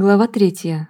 Глава третья.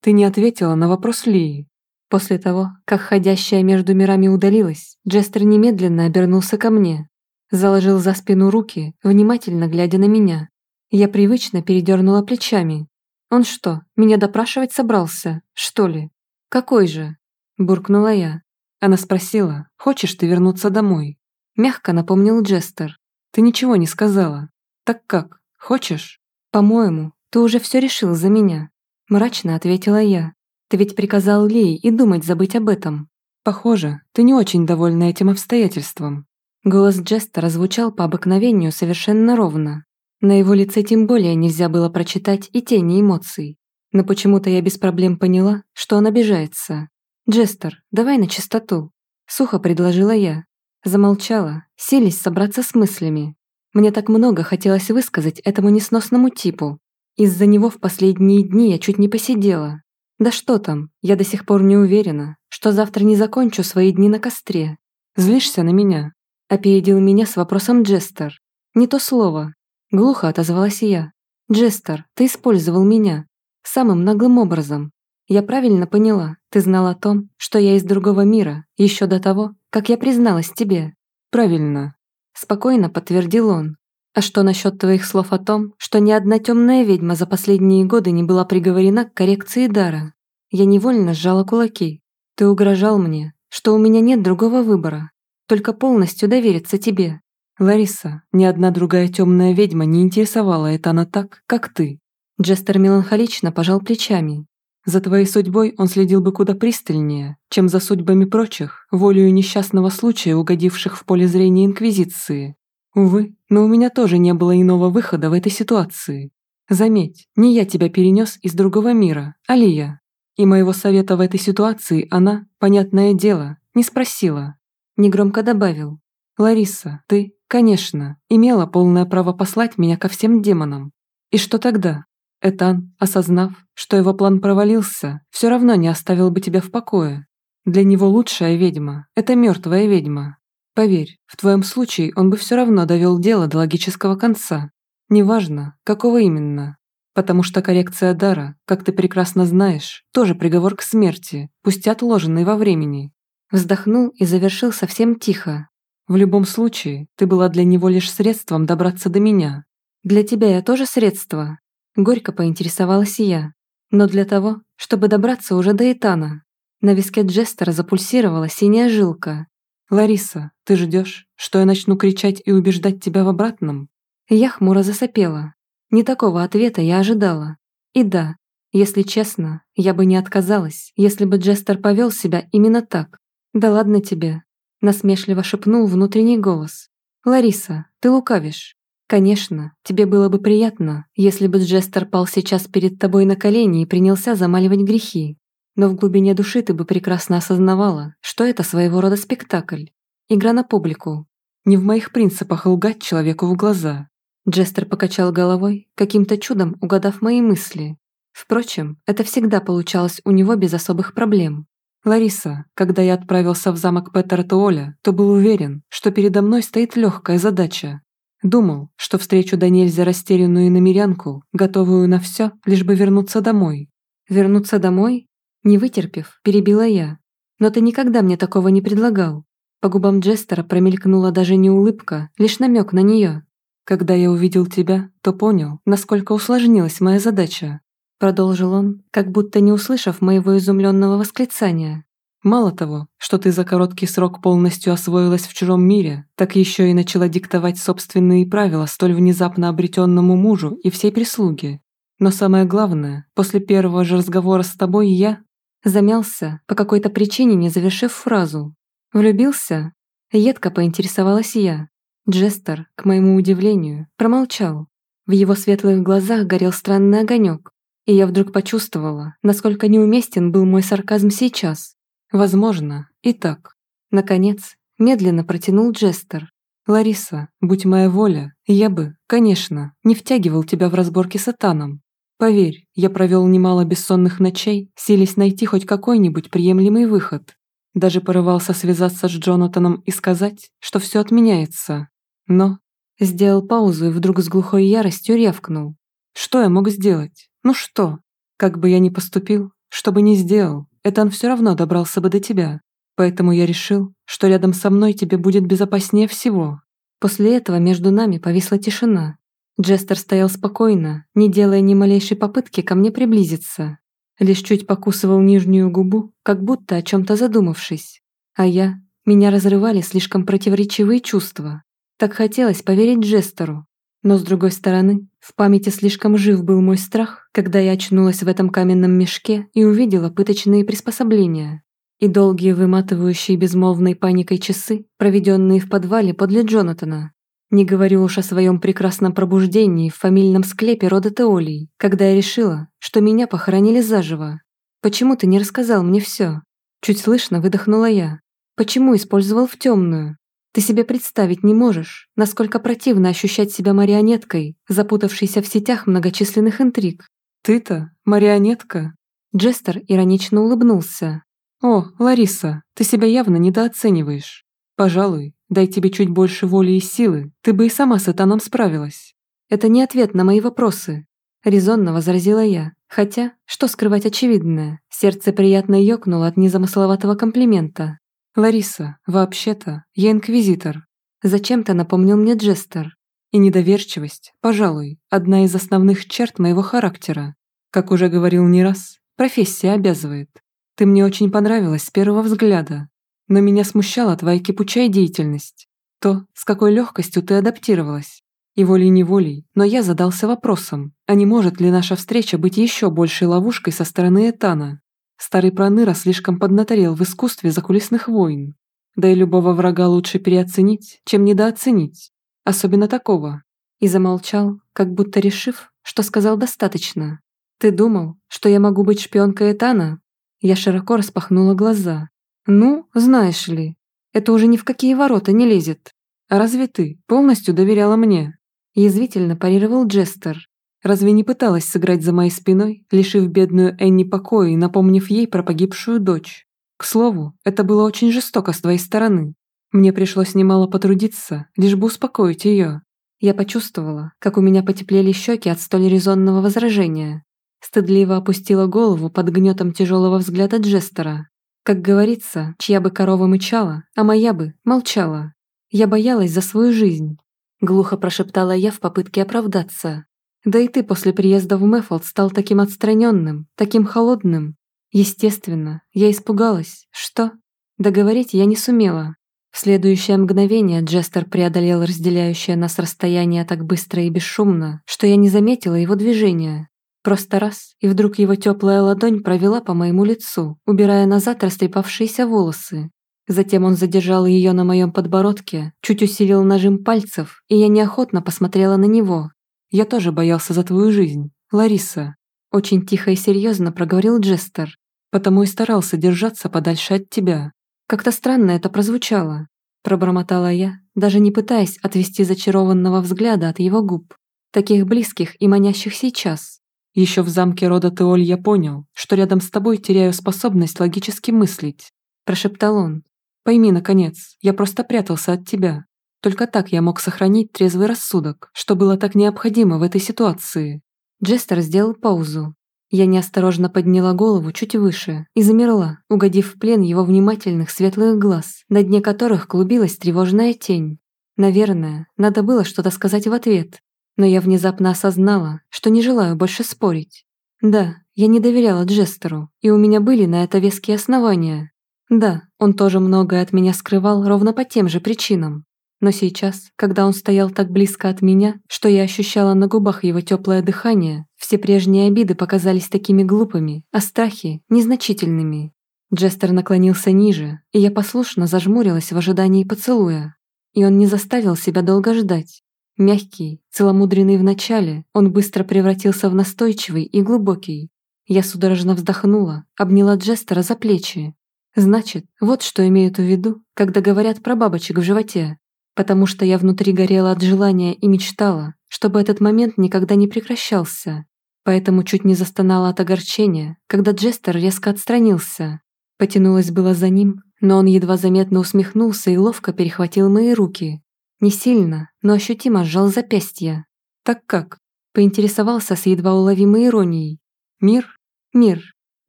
Ты не ответила на вопрос Лии. После того, как ходящая между мирами удалилась, Джестер немедленно обернулся ко мне. Заложил за спину руки, внимательно глядя на меня. Я привычно передернула плечами. Он что, меня допрашивать собрался, что ли? Какой же? Буркнула я. Она спросила, хочешь ты вернуться домой? Мягко напомнил Джестер. Ты ничего не сказала. Так как, хочешь? По-моему, «Ты уже все решил за меня», – мрачно ответила я. «Ты ведь приказал Лей и думать забыть об этом». «Похоже, ты не очень довольна этим обстоятельством». Голос Джестера звучал по обыкновению совершенно ровно. На его лице тем более нельзя было прочитать и тени эмоций. Но почему-то я без проблем поняла, что он обижается. «Джестер, давай на чистоту», – сухо предложила я. Замолчала, селись собраться с мыслями. Мне так много хотелось высказать этому несносному типу, из-за него в последние дни я чуть не посидела. Да что там, я до сих пор не уверена, что завтра не закончу свои дни на костре. Злишься на меня?» Опередил меня с вопросом Джестер. «Не то слово». Глухо отозвалась я. «Джестер, ты использовал меня. Самым наглым образом. Я правильно поняла, ты знал о том, что я из другого мира, еще до того, как я призналась тебе». «Правильно», – спокойно подтвердил он. А что насчет твоих слов о том, что ни одна темная ведьма за последние годы не была приговорена к коррекции дара? Я невольно сжала кулаки. Ты угрожал мне, что у меня нет другого выбора, только полностью довериться тебе. Лариса, ни одна другая темная ведьма не интересовала это она так, как ты. Джестер меланхолично пожал плечами. За твоей судьбой он следил бы куда пристальнее, чем за судьбами прочих, волею несчастного случая, угодивших в поле зрения Инквизиции. Увы, но у меня тоже не было иного выхода в этой ситуации. Заметь, не я тебя перенес из другого мира, а Лия. И моего совета в этой ситуации она, понятное дело, не спросила. Негромко добавил. «Лариса, ты, конечно, имела полное право послать меня ко всем демонам. И что тогда? Этан, осознав, что его план провалился, все равно не оставил бы тебя в покое. Для него лучшая ведьма – это мертвая ведьма, Поверь, в твоем случае он бы все равно довел дело до логического конца. Неважно, какого именно. Потому что коррекция дара, как ты прекрасно знаешь, тоже приговор к смерти, пусть отложенный во времени. Вздохнул и завершил совсем тихо. В любом случае, ты была для него лишь средством добраться до меня. Для тебя я тоже средство? Горько поинтересовалась я. Но для того, чтобы добраться уже до Этана. На виске Джестера запульсировала синяя жилка, «Лариса, ты ждешь, что я начну кричать и убеждать тебя в обратном?» Я хмуро засопела. Не такого ответа я ожидала. И да, если честно, я бы не отказалась, если бы Джестер повел себя именно так. «Да ладно тебе», – насмешливо шепнул внутренний голос. «Лариса, ты лукавишь. Конечно, тебе было бы приятно, если бы Джестер пал сейчас перед тобой на колени и принялся замаливать грехи. Но в глубине души ты бы прекрасно осознавала, что это своего рода спектакль. Игра на публику. Не в моих принципах лгать человеку в глаза. Джестер покачал головой, каким-то чудом угадав мои мысли. Впрочем, это всегда получалось у него без особых проблем. Лариса, когда я отправился в замок Петера Туоля, то был уверен, что передо мной стоит легкая задача. Думал, что встречу до нельзя растерянную намерянку, готовую на все, лишь бы вернуться домой. Вернуться домой? Не вытерпев, перебила я. «Но ты никогда мне такого не предлагал». По губам Джестера промелькнула даже не улыбка, лишь намек на нее. «Когда я увидел тебя, то понял, насколько усложнилась моя задача», продолжил он, как будто не услышав моего изумленного восклицания. «Мало того, что ты за короткий срок полностью освоилась в чужом мире, так еще и начала диктовать собственные правила столь внезапно обретенному мужу и всей прислуге. Но самое главное, после первого же разговора с тобой я, Замялся, по какой-то причине не завершив фразу. «Влюбился?» Едко поинтересовалась я. Джестер, к моему удивлению, промолчал. В его светлых глазах горел странный огонек, и я вдруг почувствовала, насколько неуместен был мой сарказм сейчас. Возможно, и так. Наконец, медленно протянул Джестер. «Лариса, будь моя воля, я бы, конечно, не втягивал тебя в разборки с Атаном. Поверь, я провел немало бессонных ночей, силясь найти хоть какой-нибудь приемлемый выход. Даже порывался связаться с Джонатаном и сказать, что все отменяется. Но сделал паузу и вдруг с глухой яростью рявкнул. Что я мог сделать? Ну что? Как бы я ни поступил, что бы ни сделал, Этан все равно добрался бы до тебя. Поэтому я решил, что рядом со мной тебе будет безопаснее всего. После этого между нами повисла тишина. Джестер стоял спокойно, не делая ни малейшей попытки ко мне приблизиться. Лишь чуть покусывал нижнюю губу, как будто о чем-то задумавшись. А я... Меня разрывали слишком противоречивые чувства. Так хотелось поверить Джестеру. Но с другой стороны, в памяти слишком жив был мой страх, когда я очнулась в этом каменном мешке и увидела пыточные приспособления и долгие выматывающие безмолвной паникой часы, проведенные в подвале подле Джонатана. Не говорю уж о своем прекрасном пробуждении в фамильном склепе рода Теолий, когда я решила, что меня похоронили заживо. Почему ты не рассказал мне все? Чуть слышно выдохнула я. Почему использовал в темную? Ты себе представить не можешь, насколько противно ощущать себя марионеткой, запутавшейся в сетях многочисленных интриг. Ты-то марионетка. Джестер иронично улыбнулся, «О, Лариса, ты себя явно недооцениваешь. Пожалуй, дай тебе чуть больше воли и силы, ты бы и сама с этаном справилась». «Это не ответ на мои вопросы», – резонно возразила я. Хотя, что скрывать очевидное, сердце приятно ёкнуло от незамысловатого комплимента. «Лариса, вообще-то, я инквизитор», – зачем-то напомнил мне Джестер. «И недоверчивость, пожалуй, одна из основных черт моего характера. Как уже говорил не раз, профессия обязывает. Ты мне очень понравилась с первого взгляда, но меня смущала твоя кипучая деятельность. То, с какой легкостью ты адаптировалась. И волей-неволей, но я задался вопросом, а не может ли наша встреча быть еще большей ловушкой со стороны Этана? Старый Проныра слишком поднаторел в искусстве закулисных войн. Да и любого врага лучше переоценить, чем недооценить. Особенно такого. И замолчал, как будто решив, что сказал достаточно. Ты думал, что я могу быть шпионкой Этана? Я широко распахнула глаза. «Ну, знаешь ли, это уже ни в какие ворота не лезет. А разве ты полностью доверяла мне?» Язвительно парировал Джестер. «Разве не пыталась сыграть за моей спиной, лишив бедную Энни покоя и напомнив ей про погибшую дочь? К слову, это было очень жестоко с твоей стороны. Мне пришлось немало потрудиться, лишь бы успокоить ее. Я почувствовала, как у меня потеплели щеки от столь резонного возражения. Стыдливо опустила голову под гнетом тяжелого взгляда Джестера. Как говорится, чья бы корова мычала, а моя бы молчала. Я боялась за свою жизнь. Глухо прошептала я в попытке оправдаться. Да и ты после приезда в Мэффолд стал таким отстраненным, таким холодным. Естественно, я испугалась. Что? Договорить я не сумела. В следующее мгновение Джестер преодолел разделяющее нас расстояние так быстро и бесшумно, что я не заметила его движения. Просто раз, и вдруг его теплая ладонь провела по моему лицу, убирая назад растрепавшиеся волосы. Затем он задержал ее на моем подбородке, чуть усилил нажим пальцев, и я неохотно посмотрела на него. «Я тоже боялся за твою жизнь, Лариса», очень тихо и серьезно проговорил Джестер, потому и старался держаться подальше от тебя. Как-то странно это прозвучало, пробормотала я, даже не пытаясь отвести зачарованного взгляда от его губ, таких близких и манящих сейчас. Еще в замке рода Теоль я понял, что рядом с тобой теряю способность логически мыслить», – прошептал он. «Пойми, наконец, я просто прятался от тебя. Только так я мог сохранить трезвый рассудок, что было так необходимо в этой ситуации». Джестер сделал паузу. Я неосторожно подняла голову чуть выше и замерла, угодив в плен его внимательных светлых глаз, на дне которых клубилась тревожная тень. Наверное, надо было что-то сказать в ответ, но я внезапно осознала, что не желаю больше спорить. Да, я не доверяла Джестеру, и у меня были на это веские основания. Да, он тоже многое от меня скрывал ровно по тем же причинам. Но сейчас, когда он стоял так близко от меня, что я ощущала на губах его теплое дыхание, все прежние обиды показались такими глупыми, а страхи – незначительными. Джестер наклонился ниже, и я послушно зажмурилась в ожидании поцелуя. И он не заставил себя долго ждать. Мягкий, целомудренный вначале, он быстро превратился в настойчивый и глубокий. Я судорожно вздохнула, обняла Джестера за плечи. Значит, вот что имеют в виду, когда говорят про бабочек в животе. Потому что я внутри горела от желания и мечтала, чтобы этот момент никогда не прекращался. Поэтому чуть не застонала от огорчения, когда Джестер резко отстранился. Потянулась было за ним, но он едва заметно усмехнулся и ловко перехватил мои руки, не сильно, но ощутимо сжал запястье. «Так как?» Поинтересовался с едва уловимой иронией. «Мир? Мир», –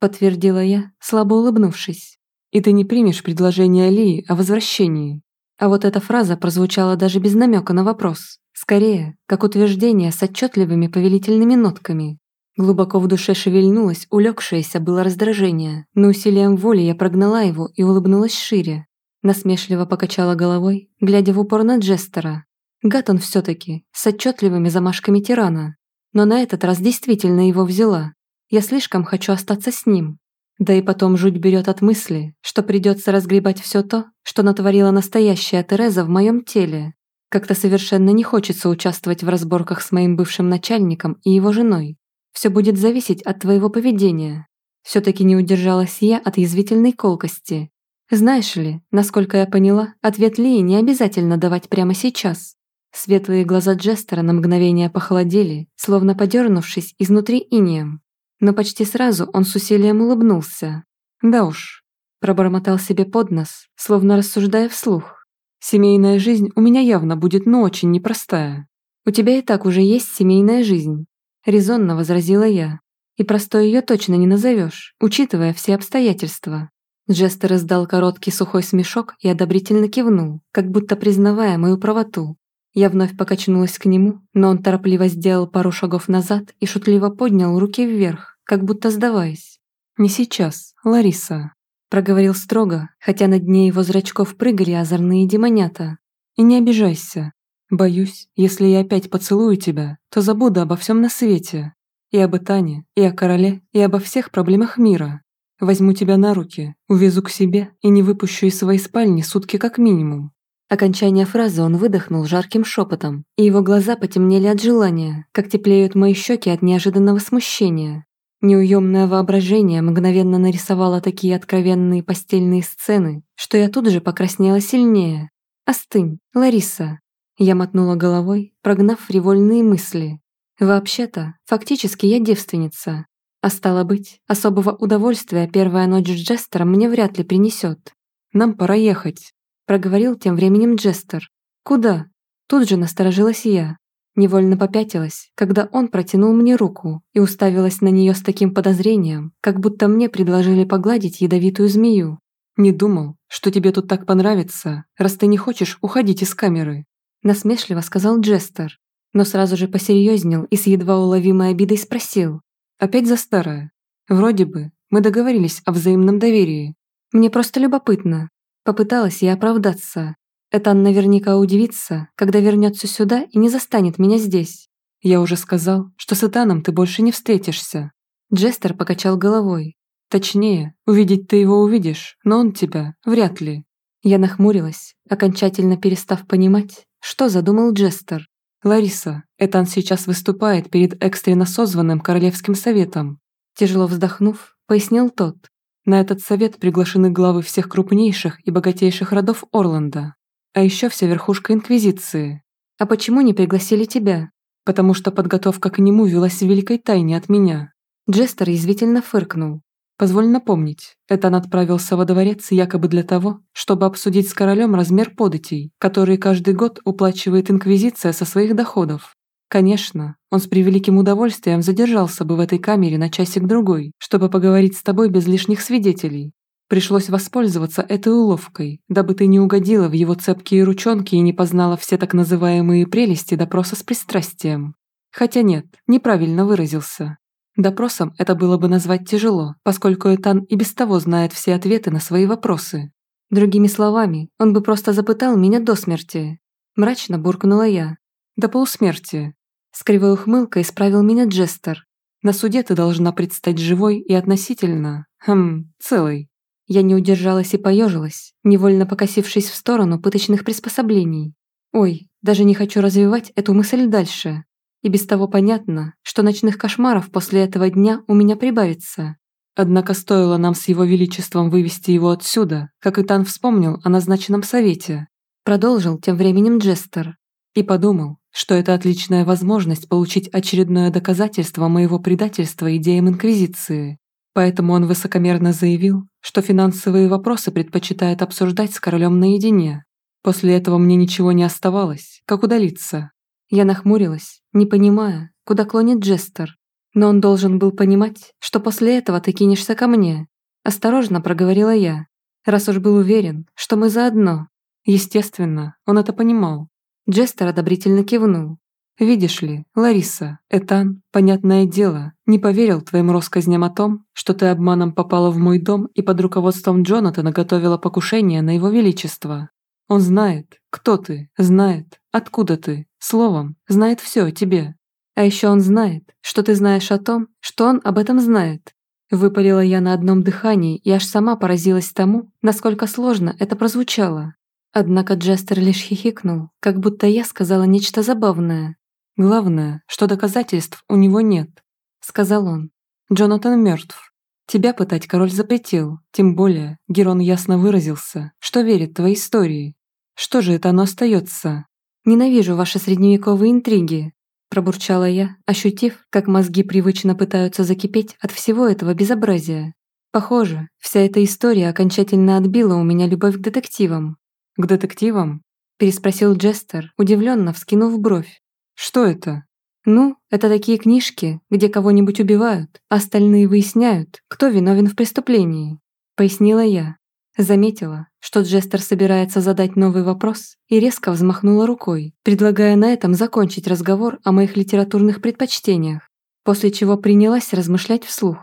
подтвердила я, слабо улыбнувшись. «И ты не примешь предложение Алии о возвращении». А вот эта фраза прозвучала даже без намека на вопрос. Скорее, как утверждение с отчетливыми повелительными нотками. Глубоко в душе шевельнулось, улегшееся было раздражение, но усилием воли я прогнала его и улыбнулась шире. Насмешливо покачала головой, глядя в упор на Джестера. Гад он все-таки, с отчетливыми замашками тирана. Но на этот раз действительно его взяла. Я слишком хочу остаться с ним. Да и потом жуть берет от мысли, что придется разгребать все то, что натворила настоящая Тереза в моем теле. Как-то совершенно не хочется участвовать в разборках с моим бывшим начальником и его женой. Все будет зависеть от твоего поведения. Все-таки не удержалась я от язвительной колкости. Знаешь ли, насколько я поняла, ответ Лии не обязательно давать прямо сейчас. Светлые глаза Джестера на мгновение похолодели, словно подернувшись изнутри инеем. Но почти сразу он с усилием улыбнулся. «Да уж», – пробормотал себе под нос, словно рассуждая вслух. «Семейная жизнь у меня явно будет, но очень непростая. У тебя и так уже есть семейная жизнь», – резонно возразила я. «И простой ее точно не назовешь, учитывая все обстоятельства». Джестер издал короткий сухой смешок и одобрительно кивнул, как будто признавая мою правоту. Я вновь покачнулась к нему, но он торопливо сделал пару шагов назад и шутливо поднял руки вверх, как будто сдаваясь. «Не сейчас, Лариса», – проговорил строго, хотя на дне его зрачков прыгали озорные демонята. «И не обижайся. Боюсь, если я опять поцелую тебя, то забуду обо всем на свете. И об Итане, и о короле, и обо всех проблемах мира. Возьму тебя на руки, увезу к себе и не выпущу из своей спальни сутки как минимум. Окончание фразы он выдохнул жарким шепотом, и его глаза потемнели от желания, как теплеют мои щеки от неожиданного смущения. Неуемное воображение мгновенно нарисовало такие откровенные постельные сцены, что я тут же покраснела сильнее. «Остынь, Лариса!» Я мотнула головой, прогнав фривольные мысли. «Вообще-то, фактически я девственница. А стало быть, особого удовольствия первая ночь с Джестером мне вряд ли принесет. Нам пора ехать проговорил тем временем Джестер. «Куда?» Тут же насторожилась я. Невольно попятилась, когда он протянул мне руку и уставилась на нее с таким подозрением, как будто мне предложили погладить ядовитую змею. «Не думал, что тебе тут так понравится, раз ты не хочешь уходить из камеры», насмешливо сказал Джестер, но сразу же посерьезнел и с едва уловимой обидой спросил. «Опять за старое? Вроде бы мы договорились о взаимном доверии. Мне просто любопытно, Попыталась я оправдаться. Этан наверняка удивится, когда вернется сюда и не застанет меня здесь. Я уже сказал, что с Этаном ты больше не встретишься. Джестер покачал головой. Точнее, увидеть ты его увидишь, но он тебя вряд ли. Я нахмурилась, окончательно перестав понимать, что задумал Джестер. «Лариса, Этан сейчас выступает перед экстренно созванным Королевским советом». Тяжело вздохнув, пояснил тот. На этот совет приглашены главы всех крупнейших и богатейших родов Орланда, а еще вся верхушка Инквизиции. А почему не пригласили тебя? Потому что подготовка к нему велась в великой тайне от меня. Джестер язвительно фыркнул. Позволь напомнить, это он отправился во дворец якобы для того, чтобы обсудить с королем размер податей, которые каждый год уплачивает Инквизиция со своих доходов. Конечно, он с превеликим удовольствием задержался бы в этой камере на часик-другой, чтобы поговорить с тобой без лишних свидетелей. Пришлось воспользоваться этой уловкой, дабы ты не угодила в его цепкие ручонки и не познала все так называемые прелести допроса с пристрастием. Хотя нет, неправильно выразился. Допросом это было бы назвать тяжело, поскольку Этан и без того знает все ответы на свои вопросы. Другими словами, он бы просто запытал меня до смерти. Мрачно буркнула я. До полусмерти. С кривой ухмылкой исправил меня Джестер. На суде ты должна предстать живой и относительно, хм, целой. Я не удержалась и поежилась, невольно покосившись в сторону пыточных приспособлений. Ой, даже не хочу развивать эту мысль дальше. И без того понятно, что ночных кошмаров после этого дня у меня прибавится. Однако стоило нам с его величеством вывести его отсюда, как Итан вспомнил о назначенном совете. Продолжил тем временем Джестер. И подумал, что это отличная возможность получить очередное доказательство моего предательства идеям Инквизиции. Поэтому он высокомерно заявил, что финансовые вопросы предпочитает обсуждать с королем наедине. После этого мне ничего не оставалось, как удалиться. Я нахмурилась, не понимая, куда клонит Джестер. Но он должен был понимать, что после этого ты кинешься ко мне. Осторожно проговорила я, раз уж был уверен, что мы заодно. Естественно, он это понимал. Джестер одобрительно кивнул. «Видишь ли, Лариса, Этан, понятное дело, не поверил твоим россказням о том, что ты обманом попала в мой дом и под руководством Джонатана готовила покушение на его величество. Он знает, кто ты, знает, откуда ты, словом, знает все о тебе. А еще он знает, что ты знаешь о том, что он об этом знает. Выпалила я на одном дыхании и аж сама поразилась тому, насколько сложно это прозвучало. Однако Джестер лишь хихикнул, как будто я сказала нечто забавное. «Главное, что доказательств у него нет», — сказал он. «Джонатан мертв. Тебя пытать король запретил, тем более Герон ясно выразился, что верит твоей истории. Что же это оно остается? Ненавижу ваши средневековые интриги», — пробурчала я, ощутив, как мозги привычно пытаются закипеть от всего этого безобразия. Похоже, вся эта история окончательно отбила у меня любовь к детективам. «К детективам?» – переспросил Джестер, удивленно вскинув бровь. Что это? Ну, это такие книжки, где кого-нибудь убивают, а остальные выясняют, кто виновен в преступлении. Пояснила я. Заметила, что Джестер собирается задать новый вопрос и резко взмахнула рукой, предлагая на этом закончить разговор о моих литературных предпочтениях, после чего принялась размышлять вслух.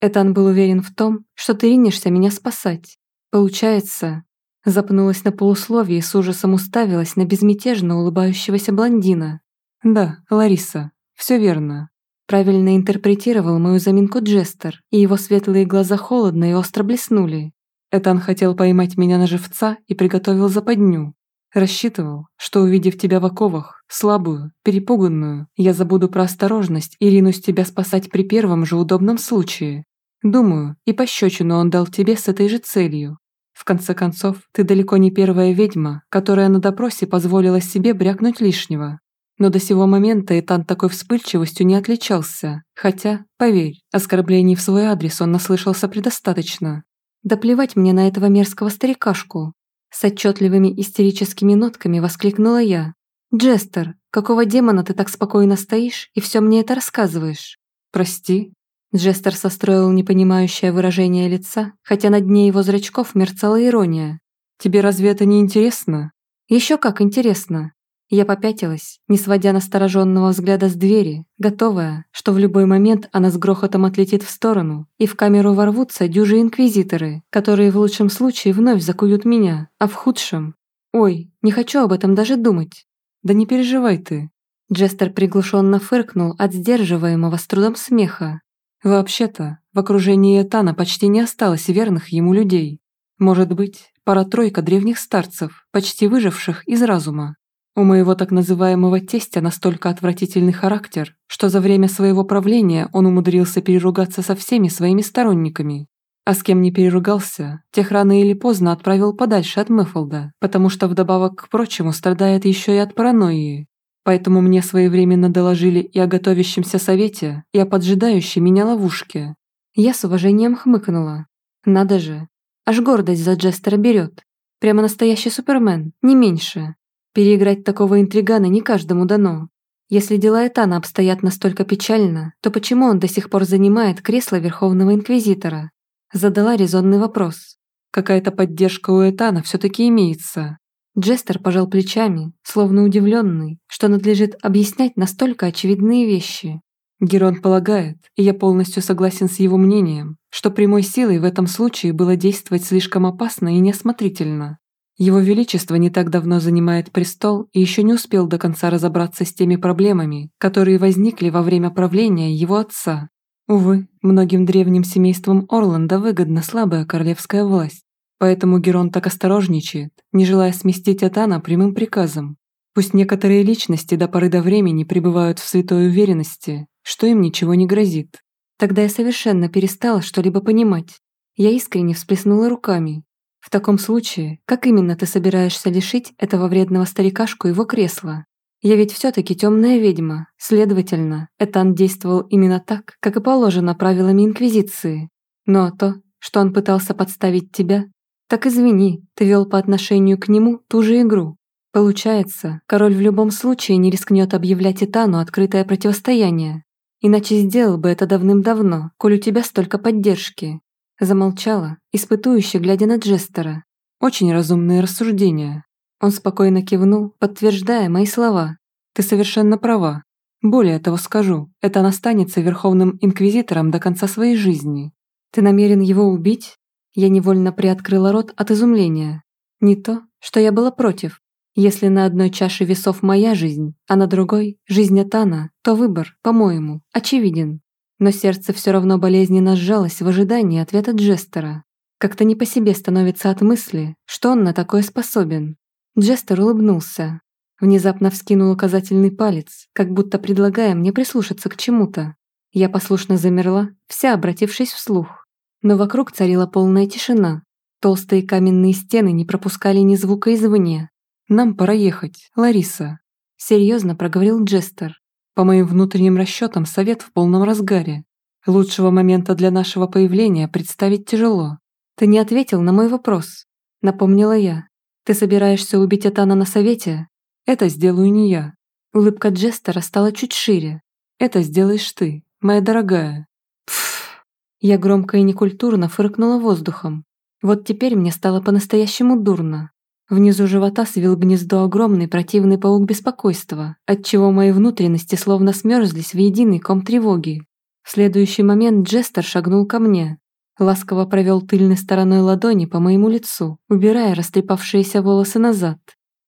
Этан был уверен в том, что ты ринешься меня спасать. Получается, запнулась на полусловие и с ужасом уставилась на безмятежно улыбающегося блондина, «Да, Лариса, все верно». Правильно интерпретировал мою заминку Джестер, и его светлые глаза холодно и остро блеснули. Этан хотел поймать меня на живца и приготовил западню. Рассчитывал, что увидев тебя в оковах, слабую, перепуганную, я забуду про осторожность и ринусь тебя спасать при первом же удобном случае. Думаю, и пощечину он дал тебе с этой же целью. В конце концов, ты далеко не первая ведьма, которая на допросе позволила себе брякнуть лишнего. Но до сего момента Этан такой вспыльчивостью не отличался, хотя, поверь, оскорблений в свой адрес он наслышался предостаточно. «Да плевать мне на этого мерзкого старикашку!» С отчетливыми истерическими нотками воскликнула я. «Джестер, какого демона ты так спокойно стоишь и все мне это рассказываешь?» «Прости?» Джестер состроил непонимающее выражение лица, хотя на дне его зрачков мерцала ирония. «Тебе разве это не интересно?» «Еще как интересно. Я попятилась, не сводя настороженного взгляда с двери, готовая, что в любой момент она с грохотом отлетит в сторону, и в камеру ворвутся дюжи инквизиторы, которые в лучшем случае вновь закуют меня, а в худшем... Ой, не хочу об этом даже думать. Да не переживай ты. Джестер приглушенно фыркнул от сдерживаемого с трудом смеха. Вообще-то, в окружении Этана почти не осталось верных ему людей. Может быть, пара-тройка древних старцев, почти выживших из разума, у моего так называемого тестя настолько отвратительный характер, что за время своего правления он умудрился переругаться со всеми своими сторонниками. А с кем не переругался, тех рано или поздно отправил подальше от Мэффолда, потому что вдобавок к прочему страдает еще и от паранойи. Поэтому мне своевременно доложили и о готовящемся совете, и о поджидающей меня ловушке. Я с уважением хмыкнула. Надо же. Аж гордость за Джестера берет. Прямо настоящий супермен, не меньше. Переиграть такого интригана не каждому дано. Если дела Этана обстоят настолько печально, то почему он до сих пор занимает кресло Верховного Инквизитора? Задала резонный вопрос. Какая-то поддержка у Этана все-таки имеется. Джестер пожал плечами, словно удивленный, что надлежит объяснять настолько очевидные вещи. Герон полагает, и я полностью согласен с его мнением, что прямой силой в этом случае было действовать слишком опасно и неосмотрительно. Его Величество не так давно занимает престол и еще не успел до конца разобраться с теми проблемами, которые возникли во время правления его отца. Увы, многим древним семействам Орланда выгодна слабая королевская власть, поэтому Герон так осторожничает, не желая сместить Атана прямым приказом. Пусть некоторые личности до поры до времени пребывают в святой уверенности, что им ничего не грозит. Тогда я совершенно перестала что-либо понимать. Я искренне всплеснула руками, в таком случае, как именно ты собираешься лишить этого вредного старикашку его кресла? Я ведь все-таки темная ведьма, следовательно, Этан действовал именно так, как и положено правилами Инквизиции. Но то, что он пытался подставить тебя, так извини, ты вел по отношению к нему ту же игру. Получается, король в любом случае не рискнет объявлять Итану открытое противостояние. Иначе сделал бы это давным-давно, коль у тебя столько поддержки. Замолчала, испытующе глядя на Джестера. Очень разумные рассуждения. Он спокойно кивнул, подтверждая мои слова. Ты совершенно права. Более того скажу, это он останется Верховным Инквизитором до конца своей жизни. Ты намерен его убить? Я невольно приоткрыла рот от изумления. Не то, что я была против. Если на одной чаше весов моя жизнь, а на другой – жизнь Атана, то выбор, по-моему, очевиден. Но сердце все равно болезненно сжалось в ожидании ответа Джестера. Как-то не по себе становится от мысли, что он на такое способен. Джестер улыбнулся. Внезапно вскинул указательный палец, как будто предлагая мне прислушаться к чему-то. Я послушно замерла, вся обратившись вслух. Но вокруг царила полная тишина. Толстые каменные стены не пропускали ни звука извне, «Нам пора ехать, Лариса», — серьезно проговорил Джестер. «По моим внутренним расчетам совет в полном разгаре. Лучшего момента для нашего появления представить тяжело. Ты не ответил на мой вопрос», — напомнила я. «Ты собираешься убить Атана на совете? Это сделаю не я». Улыбка Джестера стала чуть шире. «Это сделаешь ты, моя дорогая». Пф. Я громко и некультурно фыркнула воздухом. Вот теперь мне стало по-настоящему дурно. Внизу живота свил гнездо огромный противный паук беспокойства, отчего мои внутренности словно смерзлись в единый ком тревоги. В следующий момент Джестер шагнул ко мне. Ласково провел тыльной стороной ладони по моему лицу, убирая растрепавшиеся волосы назад.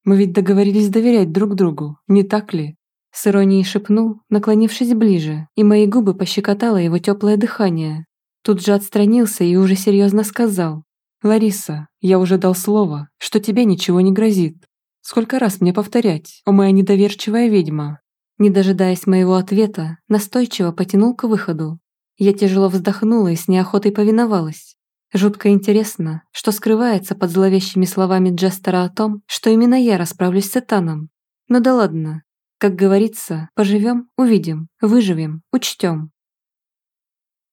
«Мы ведь договорились доверять друг другу, не так ли?» С иронией шепнул, наклонившись ближе, и мои губы пощекотало его теплое дыхание. Тут же отстранился и уже серьезно сказал. «Лариса, я уже дал слово, что тебе ничего не грозит. Сколько раз мне повторять, о моя недоверчивая ведьма?» Не дожидаясь моего ответа, настойчиво потянул к выходу. Я тяжело вздохнула и с неохотой повиновалась. Жутко интересно, что скрывается под зловещими словами Джестера о том, что именно я расправлюсь с Этаном. Ну да ладно. Как говорится, поживем, увидим, выживем, учтем.